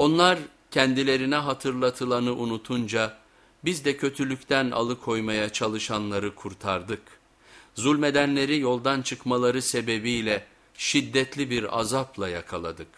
Onlar kendilerine hatırlatılanı unutunca biz de kötülükten alıkoymaya çalışanları kurtardık. Zulmedenleri yoldan çıkmaları sebebiyle şiddetli bir azapla yakaladık.